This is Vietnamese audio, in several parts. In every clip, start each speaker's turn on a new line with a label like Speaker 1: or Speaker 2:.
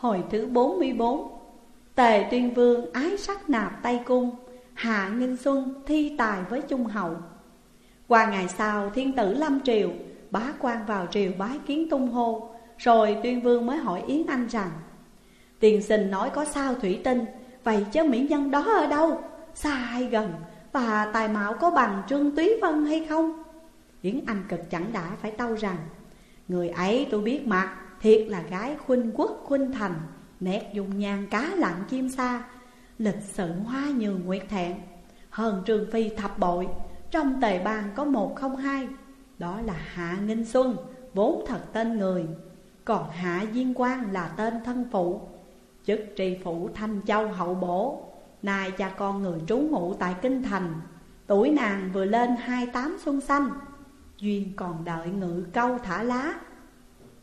Speaker 1: Hồi thứ 44 Tề tuyên vương ái sắc nạp tay cung, Hạ Nhân Xuân thi tài với Trung Hậu. Qua ngày sau, thiên tử Lâm Triều Bá quan vào triều bái kiến tung hô, Rồi tuyên vương mới hỏi Yến Anh rằng, Tiền sinh nói có sao thủy tinh, Vậy chứ mỹ nhân đó ở đâu? Xa hay gần, Và tài mạo có bằng Trương Túy Vân hay không? Yến Anh cực chẳng đã phải tâu rằng, Người ấy tôi biết mặt Thiệt là gái khuynh quốc khuynh thành, Nét dùng nhan cá lặng chim xa, Lịch sự hoa nhường nguyệt thẹn. Hơn trường phi thập bội, Trong tề bang có một không hai, Đó là Hạ Nghinh Xuân, Vốn thật tên người. Còn Hạ Diên Quang là tên thân phụ, Chức tri phủ Thanh Châu hậu bổ. Nay cha con người trú ngụ tại Kinh Thành, Tuổi nàng vừa lên hai tám xuân xanh, Duyên còn đợi ngự câu thả lá.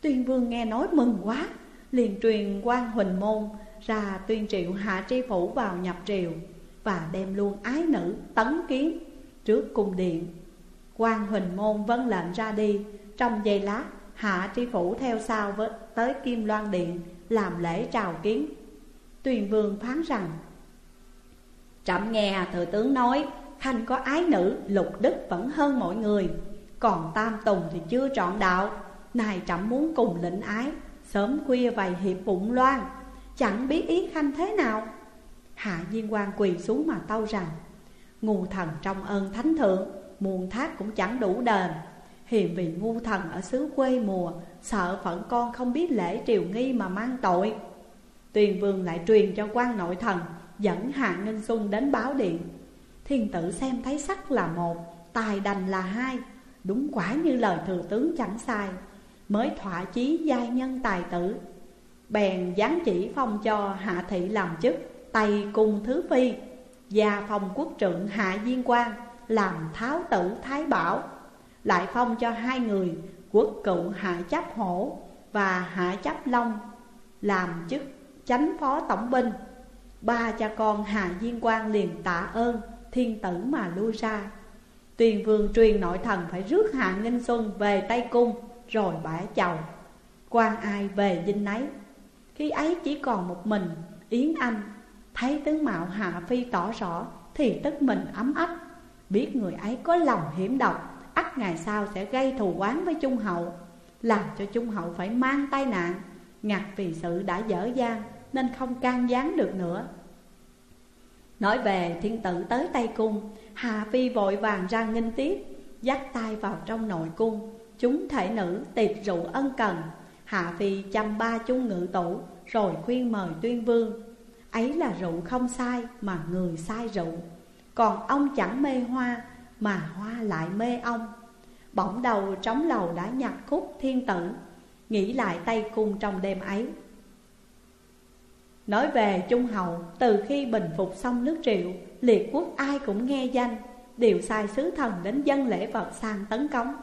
Speaker 1: Tuyên vương nghe nói mừng quá, Liền truyền quan huỳnh môn ra tuyên triệu hạ tri phủ vào nhập triều Và đem luôn ái nữ tấn kiến trước cung điện. Quan huỳnh môn vân lệnh ra đi, Trong giây lát, hạ tri phủ theo sau với, tới kim loan điện Làm lễ chào kiến. Tuyên vương phán rằng, Trẫm nghe thừa tướng nói, Khanh có ái nữ lục đức vẫn hơn mọi người, Còn tam tùng thì chưa trọn đạo này trẫm muốn cùng lĩnh ái, Sớm khuya vầy hiệp bụng loan, Chẳng biết ý khanh thế nào? Hạ Diên quan quỳ xuống mà tâu rằng, Ngu thần trong ơn thánh thượng, Muôn thác cũng chẳng đủ đền. Hiền vì ngu thần ở xứ quê mùa, Sợ phận con không biết lễ triều nghi mà mang tội. Tuyền vương lại truyền cho quan nội thần, Dẫn Hạ ninh Xuân đến báo điện. Thiên tử xem thấy sắc là một, Tài đành là hai, Đúng quả như lời thừa tướng chẳng sai. Mới thỏa chí giai nhân tài tử. Bèn giáng chỉ phong cho Hạ Thị làm chức Tây cung thứ phi, Và phong quốc trượng Hạ Diên quan Làm tháo tử Thái Bảo. Lại phong cho hai người, Quốc cựu Hạ Chấp Hổ Và Hạ Chấp Long, Làm chức chánh phó tổng binh. Ba cha con Hạ Diên Quang liền tạ ơn, Thiên tử mà lui ra. Tuyền vương truyền nội thần phải rước Hạ Nghinh Xuân về Tây Cung. Rồi bả chầu quan ai về dinh nấy. Khi ấy chỉ còn một mình, Yến Anh Thấy tướng mạo Hạ Phi tỏ rõ Thì tức mình ấm ách Biết người ấy có lòng hiểm độc, ắt ngày sau sẽ gây thù oán với Trung Hậu, Làm cho Trung Hậu phải mang tai nạn. Ngặt vì sự đã dở dang Nên không can gián được nữa. Nói về thiên tử tới Tây Cung Hà Phi vội vàng ra nghinh tiếp, Dắt tay vào trong nội cung. Chúng thể nữ tiệc rượu ân cần, Hạ Phi chăm ba chung ngự tủ Rồi khuyên mời tuyên vương. Ấy là rượu không sai mà người sai rượu. Còn ông chẳng mê hoa mà hoa lại mê ông. Bỗng đầu trống lầu đã nhặt khúc thiên tử, Nghĩ lại tay Cung trong đêm ấy. Nói về Trung Hậu Từ khi bình phục xong nước triệu Liệt quốc ai cũng nghe danh, Đều sai sứ thần đến dân lễ vật sang tấn công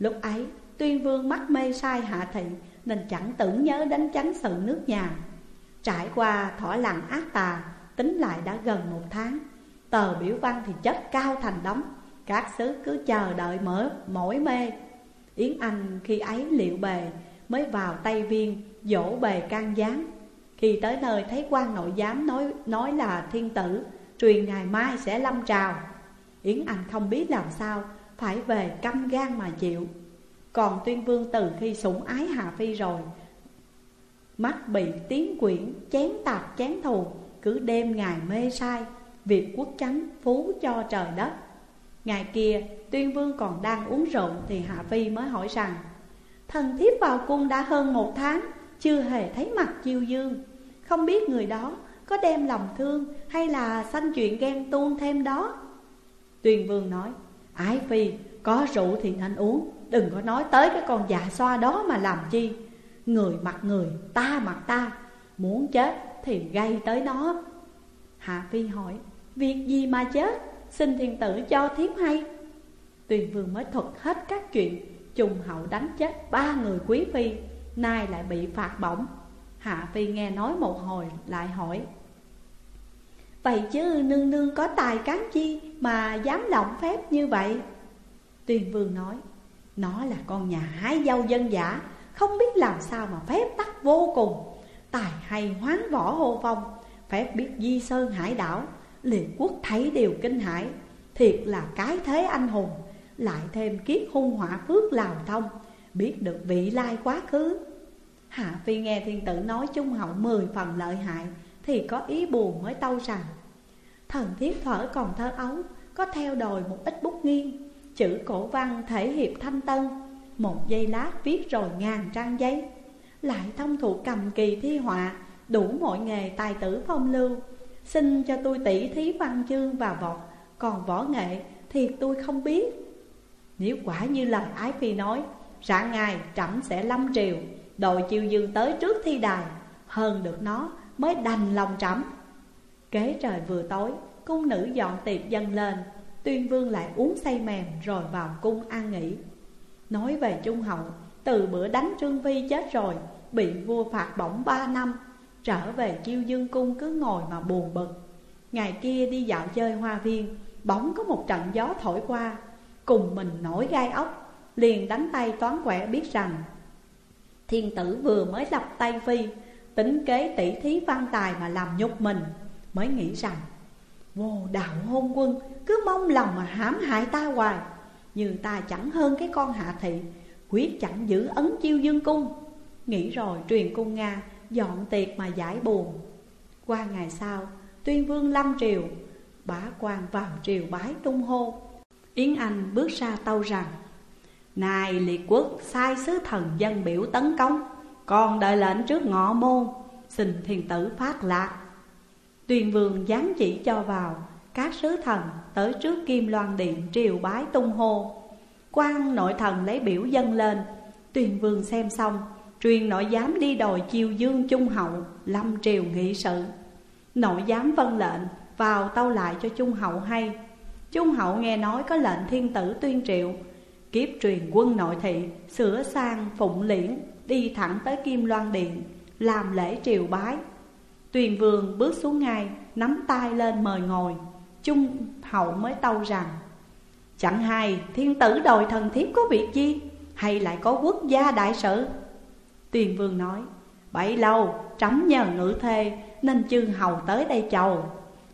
Speaker 1: Lúc ấy, tuyên vương mắc mê sai hạ thị, Nên chẳng tưởng nhớ đến chánh sự nước nhà. Trải qua thỏa lặng ác tà, Tính lại đã gần một tháng. Tờ biểu văn thì chất cao thành đống, Các sứ cứ chờ đợi mở mỗi mê. Yến Anh khi ấy liệu bề, Mới vào Tây Viên, dỗ bề can gián. Khi tới nơi thấy quan nội giám nói nói là thiên tử, Truyền ngày mai sẽ lâm trào. Yến Anh không biết làm sao phải về căm gan mà chịu. Còn tuyên vương từ khi sủng ái Hà Phi rồi, Mắt bị tiếng quyển, chén tạc chén thù, Cứ đêm ngày mê sai Việc quốc chánh phú cho trời đất. Ngày kia, tuyên vương còn đang uống rượu Thì Hạ Phi mới hỏi rằng, Thần thiếp vào cung đã hơn một tháng, Chưa hề thấy mặt chiêu dương. Không biết người đó có đem lòng thương Hay là sanh chuyện ghen tuông thêm đó? Tuyên vương nói Ái Phi có rượu thì nên uống Đừng có nói tới cái con dạ xoa đó mà làm chi. Người mặt người, ta mặt ta Muốn chết thì gây tới nó. Hạ Phi hỏi Việc gì mà chết? Xin thiên tử cho thiếp hay. Tuyền vương mới thuật hết các chuyện Trùng hậu đánh chết ba người quý phi Nay lại bị phạt bổng. Hạ Phi nghe nói một hồi lại hỏi Vậy chứ nương nương có tài cán chi Mà dám lộng phép như vậy? Tuyền vương nói, Nó là con nhà hái dâu dân giả Không biết làm sao mà phép tắc vô cùng. Tài hay hoán võ hô phong Phép biết di sơn hải đảo Liệt quốc thấy đều kinh hãi. Thiệt là cái thế anh hùng, Lại thêm kiết hung hỏa phước lào thông, Biết được vị lai quá khứ. Hạ Phi nghe thiên tử nói trung hậu mười phần lợi hại thì có ý buồn mới tâu rằng, Thần thiết thở còn thơ ấu, Có theo đòi một ít bút nghiêng, Chữ cổ văn thể hiệp thanh tân, Một giây lát viết rồi ngàn trang giấy, Lại thông thuộc cầm kỳ thi họa, Đủ mọi nghề tài tử phong lưu. Xin cho tôi tỷ thí văn chương và vọt, Còn võ nghệ thì tôi không biết. Nếu quả như lời Ái Phi nói, Rạng ngày trẫm sẽ lâm triều Đội chiêu dương tới trước thi đài, Hơn được nó mới đành lòng trẫm. Kế trời vừa tối, Cung nữ dọn tiệc dâng lên, Tuyên vương lại uống say mềm Rồi vào cung an nghỉ. Nói về Trung Hậu, Từ bữa đánh Trương Vi chết rồi, Bị vua phạt bổng ba năm, Trở về chiêu dương cung cứ ngồi mà buồn bực. Ngày kia đi dạo chơi hoa viên, Bỗng có một trận gió thổi qua, Cùng mình nổi gai ốc, Liền đánh tay toán quẻ biết rằng, Thiên tử vừa mới lập tay phi Tính kế tỷ thí văn tài mà làm nhục mình, Mới nghĩ rằng, Vô đạo hôn quân, Cứ mong lòng mà hãm hại ta hoài. Nhưng ta chẳng hơn cái con hạ thị, Quyết chẳng giữ ấn chiêu dương cung. Nghĩ rồi truyền cung Nga, Dọn tiệc mà giải buồn. Qua ngày sau, Tuyên vương lâm triều, Bá quan vào triều bái tung hô. Yến Anh bước ra tâu rằng, Này liệt quốc, sai sứ thần dân biểu tấn công con đợi lệnh trước ngọ môn, Xin thiên tử phát lạc. Tuyên vương giáng chỉ cho vào, Các sứ thần tới trước kim loan điện triều bái tung hô. Quan nội thần lấy biểu dân lên Tuyên vương xem xong, Truyền nội giám đi đòi chiêu dương trung hậu, Lâm triều nghị sự. Nội giám vân lệnh, vào tâu lại cho Trung hậu hay. Trung hậu nghe nói có lệnh thiên tử tuyên triệu, Kiếp truyền quân nội thị, Sửa sang phụng liễn. Đi thẳng tới Kim Loan Điện, Làm lễ triều bái. Tuyền vương bước xuống ngay, Nắm tay lên mời ngồi. Trung hậu mới tâu rằng, Chẳng hay, thiên tử đòi thần thiếp có việc gì? Hay lại có quốc gia đại sự? Tuyền vương nói, bấy lâu, trẫm nhờ ngự thê Nên chương hầu tới đây chầu.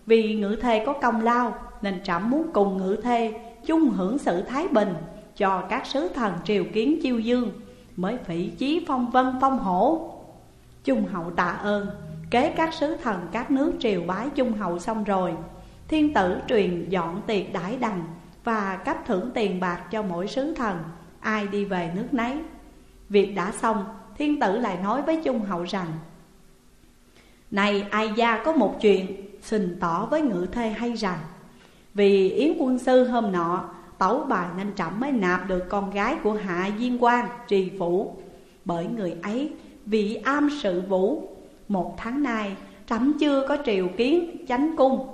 Speaker 1: Vì ngự thê có công lao, Nên trẫm muốn cùng ngự thê chung hưởng sự thái bình Cho các sứ thần triều kiến chiêu dương. Mới phỉ chí phong vân phong hổ. Trung hậu tạ ơn, Kế các sứ thần các nước triều bái trung hậu xong rồi. Thiên tử truyền dọn tiệc đãi đằng Và cấp thưởng tiền bạc cho mỗi sứ thần, Ai đi về nước nấy. Việc đã xong, Thiên tử lại nói với Trung hậu rằng, Này ai gia có một chuyện, Xin tỏ với ngự thê hay rằng, Vì Yến quân sư hôm nọ Tấu bài nên trẫm mới nạp được con gái của hạ viên quan trì phủ Bởi người ấy vị am sự vũ. Một tháng nay, trẫm chưa có triều kiến chánh cung.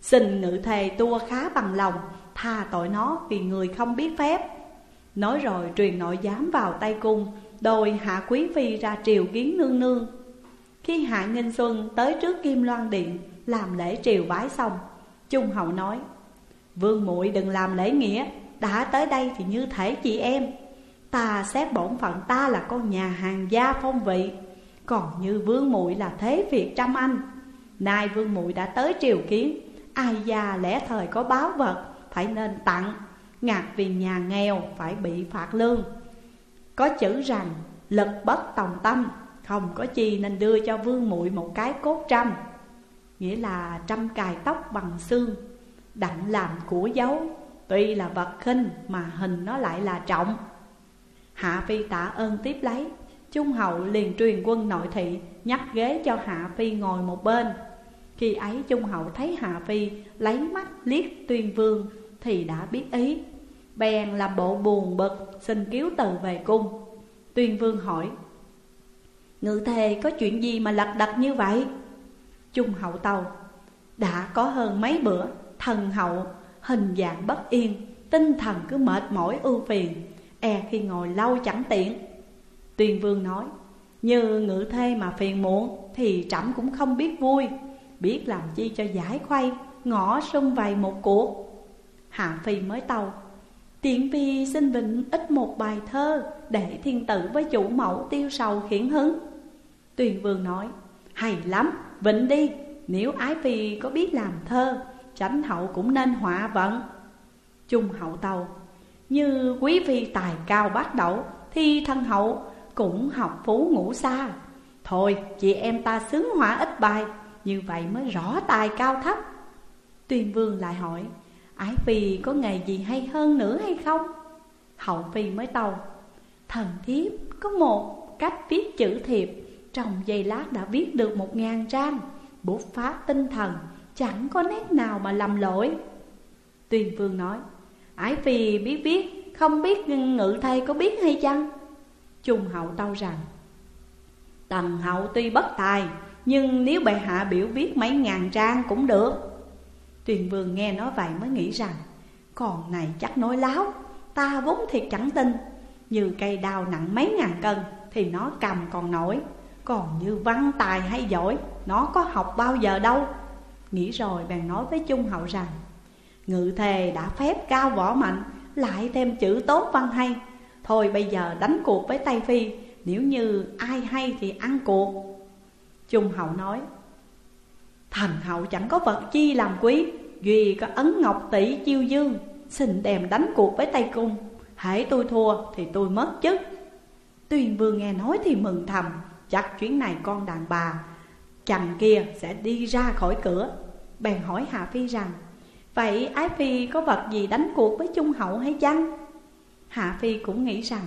Speaker 1: Xin ngự thề tua khá bằng lòng, Tha tội nó vì người không biết phép. Nói rồi truyền nội giám vào tay cung Đôi hạ quý phi ra triều kiến nương nương. Khi hạ nghinh xuân tới trước kim loan điện, Làm lễ triều bái xong Trung hậu nói Vương muội đừng làm lễ nghĩa. Đã tới đây thì như thể chị em. Ta xét bổn phận ta là con nhà hàng gia phong vị. Còn như vương muội là thế việc trăm anh. Nay vương muội đã tới triều kiến. Ai già lẽ thời có báo vật, Phải nên tặng. Ngạc vì nhà nghèo, phải bị phạt lương. Có chữ rằng, lực bất tòng tâm. Không có chi nên đưa cho vương muội một cái cốt trăm. Nghĩa là trăm cài tóc bằng xương. Đặng làm của dấu. Tuy là vật khinh mà hình nó lại là trọng. Hạ Phi tạ ơn tiếp lấy. Trung hậu liền truyền quân nội thị, Nhắc ghế cho Hạ Phi ngồi một bên. Khi ấy Trung hậu thấy Hạ Phi lấy mắt liếc tuyên vương Thì đã biết ý. Bèn làm bộ buồn bực, xin cứu từ về cung. Tuyên vương hỏi, Ngự thề có chuyện gì mà lật đật như vậy? Trung hậu tàu Đã có hơn mấy bữa Thần hậu hình dạng bất yên Tinh thần cứ mệt mỏi ưu phiền E khi ngồi lâu chẳng tiện Tuyên vương nói Như ngự thê mà phiền muộn Thì trẫm cũng không biết vui Biết làm chi cho giải khuây Ngõ sung vầy một cuộc. Hạ phi mới tàu Tiện phi xin vịnh ít một bài thơ Để thiên tử với chủ mẫu tiêu sầu khiển hứng. Tuyền Vương nói Hay lắm, vịnh đi Nếu Ái Phi có biết làm thơ Chánh hậu cũng nên họa vận. Trung hậu tàu Như quý phi tài cao bát đậu Thì thân hậu cũng học phú ngủ xa Thôi, chị em ta xứng họa ít bài, Như vậy mới rõ tài cao thấp. Tuyên vương lại hỏi, Ái phi có nghề gì hay hơn nữa hay không? Hậu phi mới tàu Thần thiếp có một cách viết chữ thiệp, Trong giây lát đã viết được một ngàn trang, Bút pháp tinh thần Chẳng có nét nào mà lầm lỗi. Tuyên vương nói, Ái phi biết viết Không biết ngự thầy có biết hay chăng? Trung hậu tâu rằng, Tần hậu tuy bất tài, Nhưng nếu bệ hạ biểu viết mấy ngàn trang cũng được. Tuyền vương nghe nói vậy mới nghĩ rằng, Còn này chắc nói láo, Ta vốn thiệt chẳng tin, Như cây đào nặng mấy ngàn cân Thì nó cầm còn nổi, Còn như văn tài hay giỏi, Nó có học bao giờ đâu. Nghĩ rồi bèn nói với Trung hậu rằng, Ngự thề đã phép cao võ mạnh, Lại thêm chữ tốt văn hay. Thôi bây giờ đánh cuộc với Tây Phi, Nếu như ai hay thì ăn cuộc. Trung hậu nói Thành hậu chẳng có vật chi làm quý, Duy có ấn ngọc tỷ chiêu dương, Xin đem đánh cuộc với Tây Cung. Hãy tôi thua thì tôi mất chức. Tuyên vương nghe nói thì mừng thầm, Chắc chuyến này con đàn bà, Chàng kia sẽ đi ra khỏi cửa. Bèn hỏi Hạ Phi rằng Vậy Ái Phi có vật gì đánh cuộc với Trung Hậu hay chăng? Hạ Phi cũng nghĩ rằng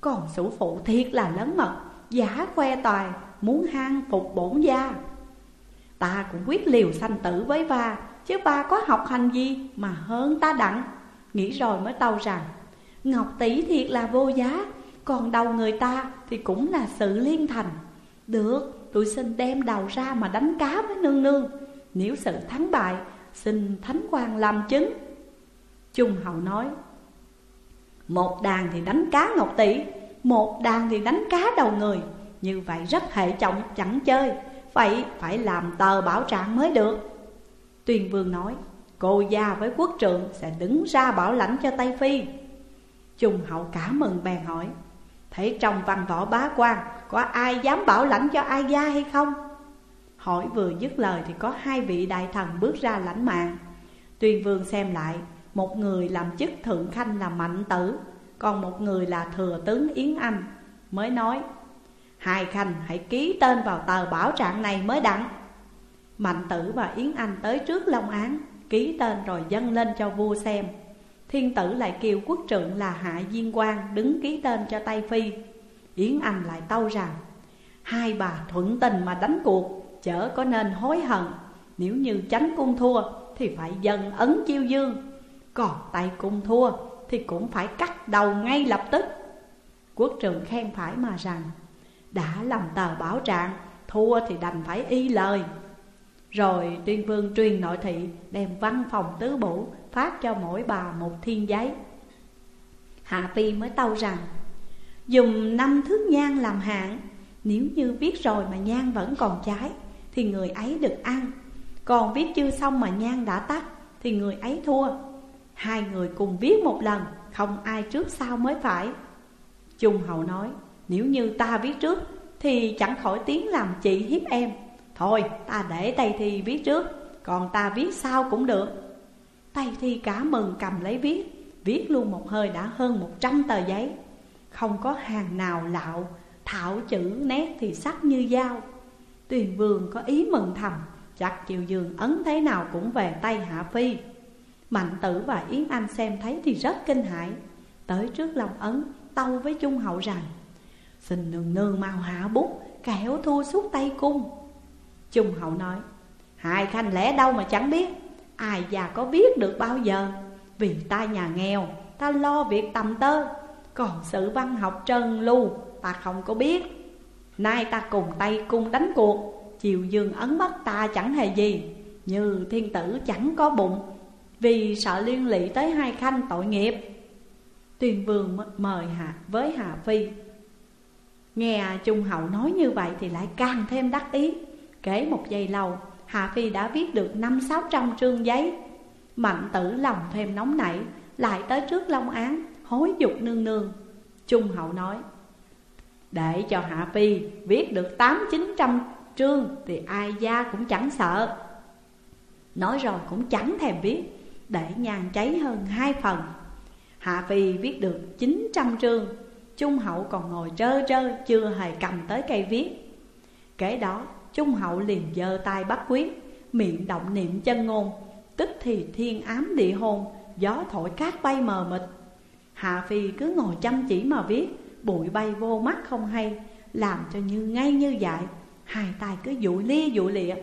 Speaker 1: Còn sủ phụ thiệt là lớn mật Giả khoe tài Muốn hang phục bổn gia. Ta cũng quyết liều sanh tử với ba Chứ ba có học hành gì mà hơn ta đặng. Nghĩ rồi mới tâu rằng Ngọc tỷ thiệt là vô giá Còn đầu người ta thì cũng là sự liên thành. Được, tôi xin đem đầu ra mà đánh cá với nương nương. Nếu sự thắng bại, xin thánh quan làm chứng. Trung hậu nói Một đàn thì đánh cá ngọc tỷ Một đàn thì đánh cá đầu người. Như vậy rất hệ trọng chẳng chơi. Vậy phải làm tờ bảo trạng mới được. Tuyên vương nói Cô gia với quốc trượng sẽ đứng ra bảo lãnh cho Tây Phi. Trung hậu cả mừng bèn hỏi Thấy trong văn võ bá quan Có ai dám bảo lãnh cho ai gia hay không? Hỏi vừa dứt lời thì có hai vị đại thần bước ra lãnh mạng. Tuyên vương xem lại, Một người làm chức thượng khanh là Mạnh Tử, Còn một người là thừa tướng Yến Anh, Mới nói, Hai khanh hãy ký tên vào tờ bảo trạng này mới đặng. Mạnh tử và Yến Anh tới trước Long Án, Ký tên rồi dâng lên cho vua xem. Thiên tử lại kêu quốc trượng là Hạ Diên Quang Đứng ký tên cho Tây Phi. Yến Anh lại tâu rằng, Hai bà thuận tình mà đánh cuộc Chớ có nên hối hận. Nếu như tránh cung thua, Thì phải dần ấn chiêu dương. Còn tay cung thua, Thì cũng phải cắt đầu ngay lập tức. Quốc trường khen phải mà rằng, Đã làm tờ bảo trạng, Thua thì đành phải y lời. Rồi tuyên vương truyền nội thị, đem văn phòng tứ bổ Phát cho mỗi bà một thiên giấy. Hạ Phi mới tâu rằng, Dùng năm thước nhang làm hạn Nếu như viết rồi mà nhang vẫn còn cháy thì người ấy được ăn. Còn viết chưa xong mà nhang đã tắt, Thì người ấy thua. Hai người cùng viết một lần, Không ai trước sau mới phải. Trung hậu nói, Nếu như ta viết trước, Thì chẳng khỏi tiếng làm chị hiếp em. Thôi, ta để Tây Thi viết trước, Còn ta viết sau cũng được. Tây Thi cả mừng cầm lấy viết Viết luôn một hơi đã hơn một trăm tờ giấy. Không có hàng nào lạo, Thảo chữ nét thì sắc như dao. Tuyền vương có ý mừng thầm, Chắc chiều giường ấn thế nào cũng về tay Hạ Phi. Mạnh tử và Yến Anh xem thấy thì rất kinh hãi. Tới trước lòng ấn, tâu với Trung Hậu rằng, Xin nương nương mau hạ bút, Kẻo thua suốt tay cung. Trung hậu nói, Hai khanh lẽ đâu mà chẳng biết, Ai già có biết được bao giờ? Vì ta nhà nghèo, Ta lo việc tầm tơ, Còn sự văn học trần lưu Ta không có biết. Nay ta cùng tay cung đánh cuộc, Chiều dương ấn mất ta chẳng hề gì, Như thiên tử chẳng có bụng, Vì sợ liên lụy tới hai khanh tội nghiệp. Tuyên vương mời hạ với Hà Phi. Nghe Trung Hậu nói như vậy thì lại càng thêm đắc ý. Kể một giây lâu Hạ Phi đã viết được năm sáu trăm trương giấy. Mạnh tử lòng thêm nóng nảy, Lại tới trước Long Án, Hối dục nương nương. Trung hậu nói để cho Hạ Phi viết được tám chín trăm trương Thì ai gia cũng chẳng sợ. Nói rồi cũng chẳng thèm viết, Để nhàn cháy hơn hai phần. Hạ Phi viết được 900 chương, Trung hậu còn ngồi trơ trơ, Chưa hề cầm tới cây viết. Kể đó, Trung hậu liền giơ tay bắt quyết Miệng động niệm chân ngôn, Tức thì thiên ám địa hôn Gió thổi cát bay mờ mịt. Hạ Phi cứ ngồi chăm chỉ mà viết Bụi bay vô mắt không hay, Làm cho như ngay như dại Hai tay cứ dụi lia dụi lịa.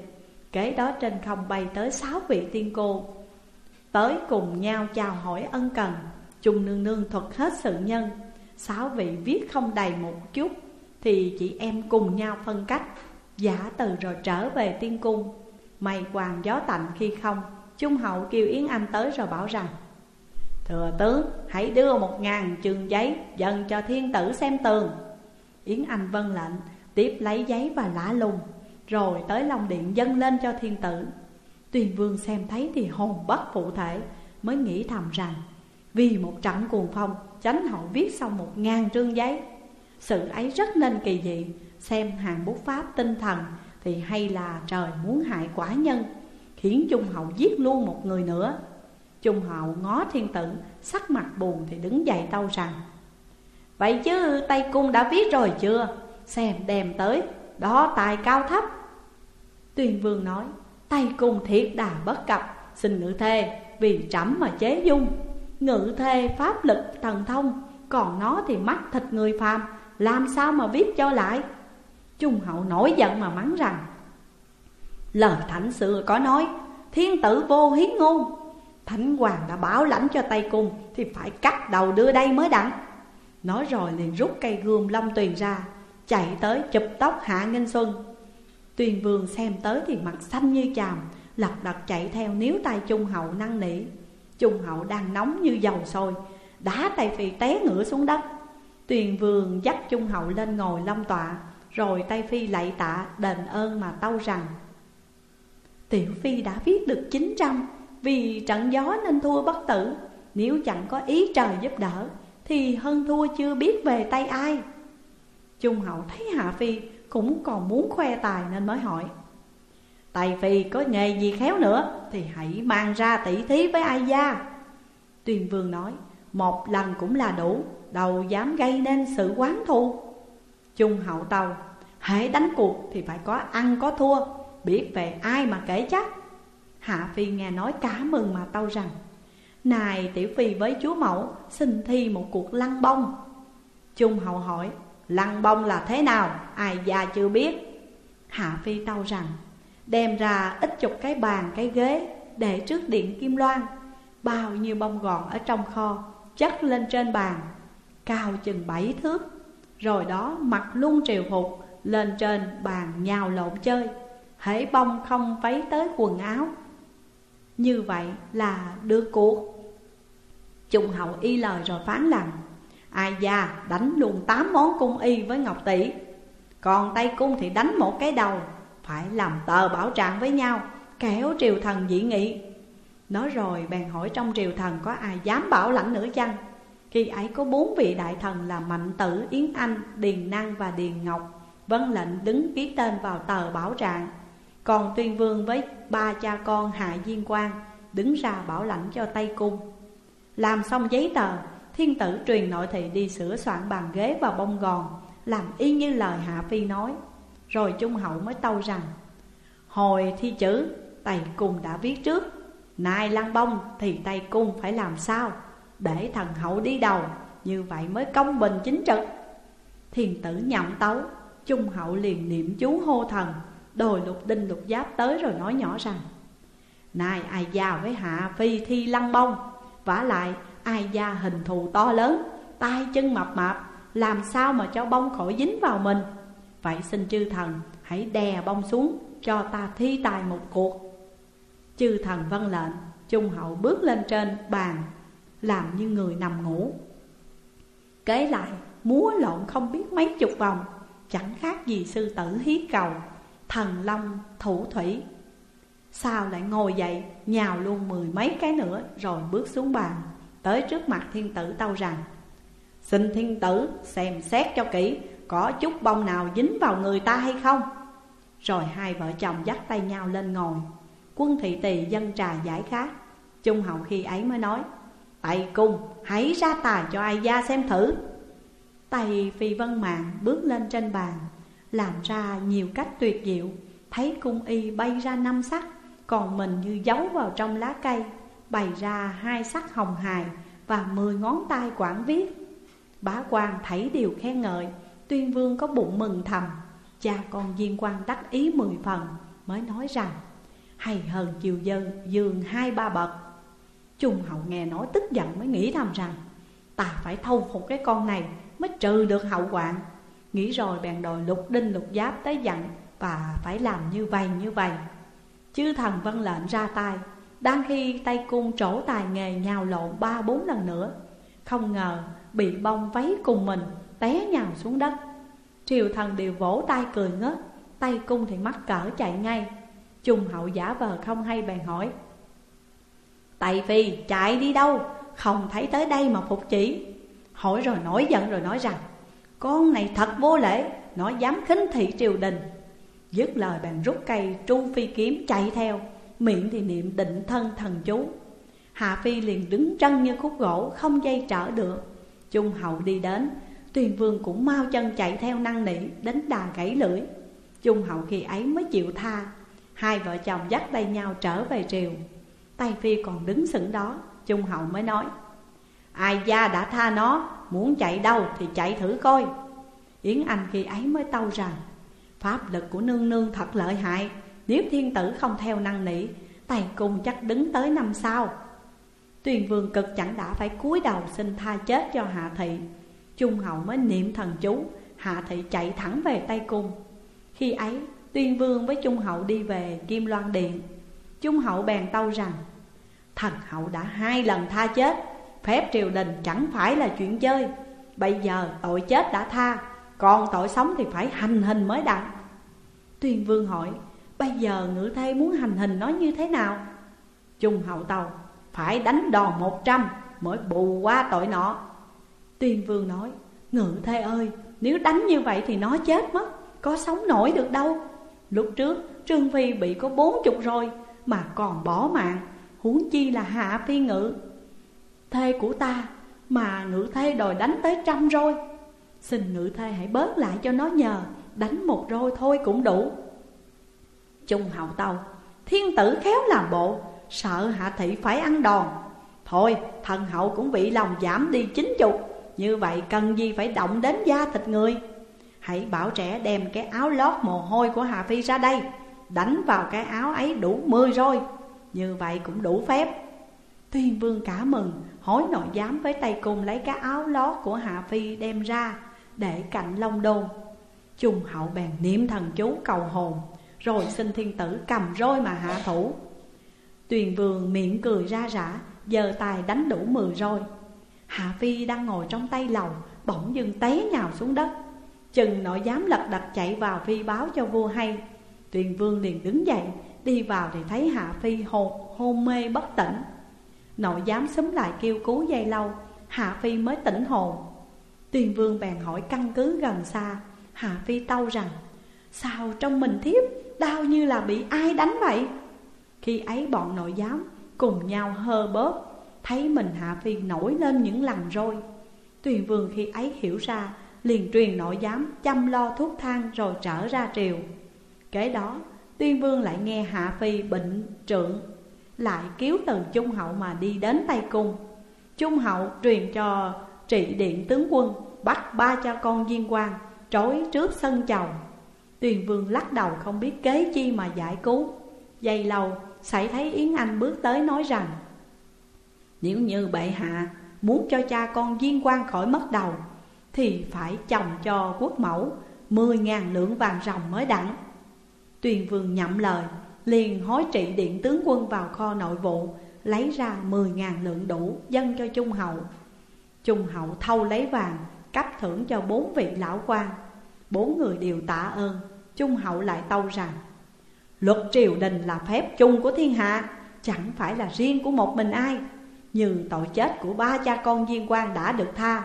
Speaker 1: Kế đó trên không bay tới sáu vị tiên cô. Tới cùng nhau chào hỏi ân cần Trung nương nương thuật hết sự nhân. Sáu vị viết không đầy một chút, Thì chị em cùng nhau phân cách, Giả từ rồi trở về tiên cung. Mây quàng gió tạnh khi không, Trung hậu kêu Yến Anh tới rồi bảo rằng Thừa tướng hãy đưa một ngàn trường giấy Dần cho thiên tử xem tường. Yến Anh vân lệnh, Tiếp lấy giấy và lã lùng, Rồi tới Long Điện dâng lên cho thiên tử. Tuyền vương xem thấy thì hồn bất phụ thể, Mới nghĩ thầm rằng, Vì một trận cuồng phong, Chánh hậu viết xong một ngàn trương giấy. Sự ấy rất nên kỳ dị, Xem hàng bút pháp tinh thần Thì hay là trời muốn hại quả nhân, Khiến Trung Hậu giết luôn một người nữa. Trung Hậu ngó thiên tử Sắc mặt buồn thì đứng dậy tâu rằng, Vậy chứ Tây Cung đã viết rồi chưa? Xem đem tới, Đó tài cao thấp. Tuyên vương nói, Tây Cung thiệt đà bất cập, Xin ngự thê vì trẫm mà chế dung. Ngự thê pháp lực thần thông, Còn nó thì mắt thịt người phàm, Làm sao mà viết cho lại? Trung hậu nổi giận mà mắng rằng, Lời thảnh xưa có nói, Thiên tử vô hiến ngôn Thánh hoàng đã bảo lãnh cho tay cung Thì phải cắt đầu đưa đây mới đặng. Nói rồi liền rút cây gươm long tuyền ra, Chạy tới chụp tóc hạ nghênh xuân. Tuyền vương xem tới thì mặt xanh như chàm, Lật đật chạy theo níu tay trung hậu năng nỉ. Trung hậu đang nóng như dầu sôi, Đá tay phi té ngửa xuống đất. Tuyền vương dắt trung hậu lên ngồi long tọa, Rồi tay phi lạy tạ đền ơn mà tâu rằng, Tiểu phi đã viết được 900 vì trận gió nên thua bất tử. Nếu chẳng có ý trời giúp đỡ, Thì hơn thua chưa biết về tay ai. Trung hậu thấy Hạ Phi cũng còn muốn khoe tài nên mới hỏi. Tài Phi có nghề gì khéo nữa Thì hãy mang ra tỷ thí với ai gia. Tuyền vương nói, Một lần cũng là đủ Đầu dám gây nên sự quán thù. Trung hậu tàu Hãy đánh cuộc thì phải có ăn có thua, Biết về ai mà kể chắc. Hạ Phi nghe nói cá mừng mà tâu rằng, Này Tiểu Phi với chúa mẫu, Xin thi một cuộc lăng bông. Trung hậu hỏi, Lăng bông là thế nào? Ai già chưa biết? Hạ Phi tâu rằng, Đem ra ít chục cái bàn, cái ghế, Để trước điện Kim Loan. Bao nhiêu bông gòn ở trong kho, Chất lên trên bàn, Cao chừng bảy thước. Rồi đó mặc luôn triều phục, Lên trên bàn nhào lộn chơi. Hễ bông không váy tới quần áo như vậy là đưa cuộc Trung hậu y lời rồi phán rằng Ai già đánh luôn tám món cung y với Ngọc Tỷ. Còn tay Cung thì đánh một cái đầu Phải làm tờ bảo trạng với nhau Kéo triều thần dị nghị. Nói rồi bèn hỏi trong triều thần có ai dám bảo lãnh nữa chăng? Khi ấy có bốn vị đại thần là Mạnh Tử, Yến Anh, Điền Năng và Điền Ngọc Vân lệnh đứng ký tên vào tờ bảo trạng còn tuyên vương với ba cha con Hạ Diên Quang Đứng ra bảo lãnh cho Tây Cung. Làm xong giấy tờ, Thiên tử truyền nội thị đi sửa soạn bàn ghế và bông gòn, Làm y như lời Hạ Phi nói. Rồi Trung Hậu mới tâu rằng, Hồi thi chữ, Tây Cung đã viết trước. Nay lăng bông thì Tây Cung phải làm sao? Để thần hậu đi đầu, Như vậy mới công bình chính trực. Thiên tử nhậm tấu, Trung hậu liền niệm chú hô thần. Đồi lục đinh lục giáp tới rồi nói nhỏ rằng, Này ai già với hạ phi thi lăng bông, vả lại ai già hình thù to lớn, tay chân mập mạp, Làm sao mà cho bông khỏi dính vào mình? Vậy xin chư thần hãy đè bông xuống Cho ta thi tài một cuộc. Chư thần vân lệnh Trung hậu bước lên trên bàn, Làm như người nằm ngủ. Kế lại, múa lộn không biết mấy chục vòng, Chẳng khác gì sư tử hí cầu. Thần long thủ thủy. Sao lại ngồi dậy, Nhào luôn mười mấy cái nữa, Rồi bước xuống bàn, Tới trước mặt thiên tử tâu rằng, Xin thiên tử xem xét cho kỹ, Có chút bông nào dính vào người ta hay không? Rồi hai vợ chồng dắt tay nhau lên ngồi. Quân thị tỳ dân trà giải khát. Trung hậu khi ấy mới nói Tây cung, hãy ra tài cho ai gia xem thử. Tay phi vân mạng bước lên trên bàn làm ra nhiều cách tuyệt diệu. Thấy cung y bay ra năm sắc, Còn mình như giấu vào trong lá cây, Bày ra hai sắc hồng hài Và mười ngón tay quản viết. Bá quan thấy điều khen ngợi, Tuyên vương có bụng mừng thầm. Cha con viên quan đắc ý mười phần, Mới nói rằng, Hay hơn chiều dân dương hai ba bậc. Trung hậu nghe nói tức giận mới nghĩ thầm rằng, Ta phải thâu phục cái con này mới trừ được hậu quạng Nghĩ rồi bèn đòi lục đinh lục giáp tới dặn Và phải làm như vậy như vậy Chư thần vân lệnh ra tay. Đang khi tay cung trổ tài nghề nhào lộn ba bốn lần nữa, Không ngờ bị bông váy cùng mình té nhào xuống đất. Triều thần đều vỗ tay cười ngớt, Tay cung thì mắc cỡ chạy ngay. Trung hậu giả vờ không hay bèn hỏi Tây Phi, chạy đi đâu? Không thấy tới đây mà phục chỉ. Hỏi rồi nổi giận rồi nói rằng con này thật vô lễ. Nó dám khinh thị triều đình. Dứt lời, bèn rút cây, tru phi kiếm, chạy theo. Miệng thì niệm định thân thần chú. Hạ Phi liền đứng chân như khúc gỗ, Không dây trở được. Trung hậu đi đến. Tuyền vương cũng mau chân chạy theo năng nỉ, Đến đà gãy lưỡi. Trung hậu khi ấy mới chịu tha. Hai vợ chồng dắt tay nhau trở về triều. Tay Phi còn đứng sững đó. Trung hậu mới nói, Ai gia đã tha nó? Muốn chạy đâu thì chạy thử coi. Yến Anh khi ấy mới tâu rằng, Pháp lực của nương nương thật lợi hại, Nếu thiên tử không theo năng nỉ tây cung chắc đứng tới năm sau Tuyền vương cực chẳng đã phải cúi đầu xin tha chết cho Hạ Thị. Trung hậu mới niệm thần chú, Hạ Thị chạy thẳng về tây cung. Khi ấy Tuyên vương với Trung hậu đi về Kim Loan Điện. Trung hậu bèn tâu rằng, Thần hậu đã hai lần tha chết Phép triều đình chẳng phải là chuyện chơi. Bây giờ tội chết đã tha, Còn tội sống thì phải hành hình mới đặng Tuyên vương hỏi, Bây giờ ngự thê muốn hành hình nó như thế nào? Trung hậu tàu, Phải đánh đòn một trăm Mới bù qua tội nọ. Tuyên vương nói, Ngự thê ơi, Nếu đánh như vậy thì nó chết mất, Có sống nổi được đâu. Lúc trước, Trương Phi bị có bốn chục rồi, Mà còn bỏ mạng, Huống chi là hạ phi ngự. Thê của ta, Mà ngự thê đòi đánh tới trăm rồi Xin ngự thê hãy bớt lại cho nó nhờ, Đánh một roi thôi cũng đủ. Trung hậu tâu Thiên tử khéo làm bộ, Sợ hạ thị phải ăn đòn. Thôi, thần hậu cũng bị lòng giảm đi chín chục Như vậy cần gì phải động đến da thịt người? Hãy bảo trẻ đem cái áo lót mồ hôi của Hà Phi ra đây, Đánh vào cái áo ấy đủ mười rồi Như vậy cũng đủ phép. Tuyên vương cả mừng Hối nội giám với tay cung lấy cái áo lót của Hạ Phi đem ra Để cạnh long đôn. Trung hậu bèn niệm thần chú cầu hồn Rồi xin thiên tử cầm roi mà hạ thủ. Tuyền vương miệng cười ra rã Giờ tài đánh đủ mười roi. Hạ Phi đang ngồi trong tay lầu Bỗng dưng té nhào xuống đất. Chừng nội giám lật đật chạy vào phi báo cho vua hay. Tuyền vương liền đứng dậy Đi vào thì thấy Hạ Phi hồn, hôn mê bất tỉnh. Nội giám xúm lại kêu cứu dây lâu Hạ Phi mới tỉnh hồn. Tuyền vương bèn hỏi căn cứ gần xa Hạ Phi tâu rằng, Sao trong mình thiếp đau như là bị ai đánh vậy? Khi ấy bọn nội giám cùng nhau hơ bớt Thấy mình Hạ Phi nổi lên những lần rồi. Tuyền vương khi ấy hiểu ra, Liền truyền nội giám chăm lo thuốc thang rồi trở ra triều. Kế đó Tuyên vương lại nghe Hạ Phi bệnh trượng lại cứu từ Trung Hậu mà đi đến Tây Cung. Trung Hậu truyền cho trị điện tướng quân Bắt ba cha con viên quan trói trước sân chồng, Tuyền vương lắc đầu không biết kế chi mà giải cứu. Dây lâu xảy thấy Yến Anh bước tới nói rằng Nếu như bệ hạ muốn cho cha con viên quan khỏi mất đầu Thì phải chồng cho quốc mẫu Mười ngàn lượng vàng ròng mới đặng Tuyền vương nhậm lời Liền hối trị điện tướng quân vào kho nội vụ, Lấy ra mười ngàn lượng đủ dâng cho Trung Hậu. Trung Hậu thâu lấy vàng, cấp thưởng cho bốn vị lão quan. Bốn người đều tạ ơn. Trung Hậu lại tâu rằng, Luật triều đình là phép chung của thiên hạ, Chẳng phải là riêng của một mình ai. Như tội chết của ba cha con viên quan đã được tha,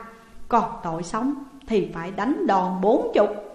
Speaker 1: Còn tội sống Thì phải đánh đòn bốn chục.